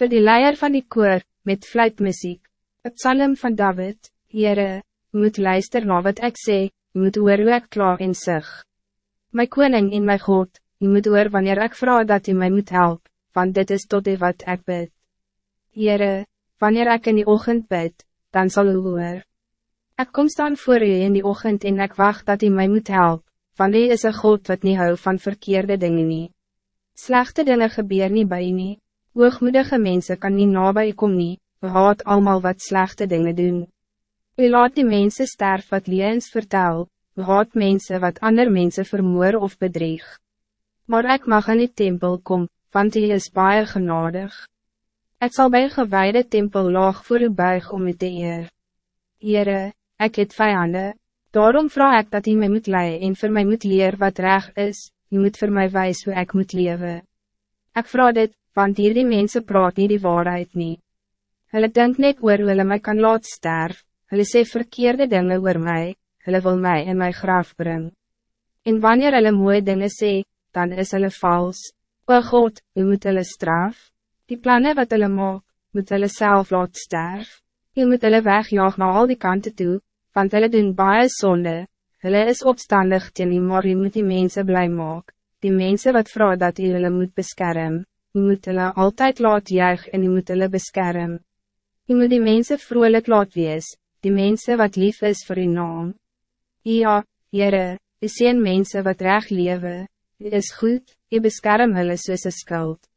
Voor die leier van die koor, met fluitmuziek, het psalm van David, Heere, u moet luister na wat ik sê, u moet oor hoe ek kla en sig. My koning en my God, u moet oor wanneer ik vraag dat u mij moet helpen, want dit is tot die wat ik bid. Heere, wanneer ik in die ochtend bid, dan zal u hoor. Ik kom staan voor u in die ochtend en ik wacht dat u mij moet helpen, want u is een God wat niet hou van verkeerde dingen niet. Slechte dingen gebeuren niet bij u niet. Hoogmoedige mensen kan niet nabij kom nie, haat allemaal wat slechte dingen doen. U laat die mensen sterf wat liens vertel, haat mensen wat ander mensen vermoor of bedrieg. Maar ik mag in die tempel kom, want hij is baie genadig. Ik zal bij gewijde tempel laag voor u buig om u te eer. Heere, ik het vijanden, daarom vraag ik dat u mij moet leiden en voor mij moet leer wat recht is, u moet voor mij wijs hoe ik moet leven. Ik vraag dit, want hier die mensen praat nie die waarheid nie. Hulle denk net oor hulle my kan laat sterf, hulle sê verkeerde dingen oor mij, hulle wil mij in my graf bring. En wanneer hulle mooie dingen sê, dan is hulle vals. O God, u moet hulle straf, die plannen wat hulle maak, moet hulle self laat sterf. U moet hulle wegjaag na al die kanten toe, want hulle doen baie sonde, hulle is opstandig teen u, maar u moet die mensen blij maak, die mensen wat vrouw dat u hulle moet beschermen. U moet hulle altijd laat juig en u moet hulle beskerm. U moet die mensen vrolijk laat wees, die mensen wat lief is voor uw naam. Ja, Heere, u sien mensen wat recht leven, u is goed, u beskerm hulle soos een skuld.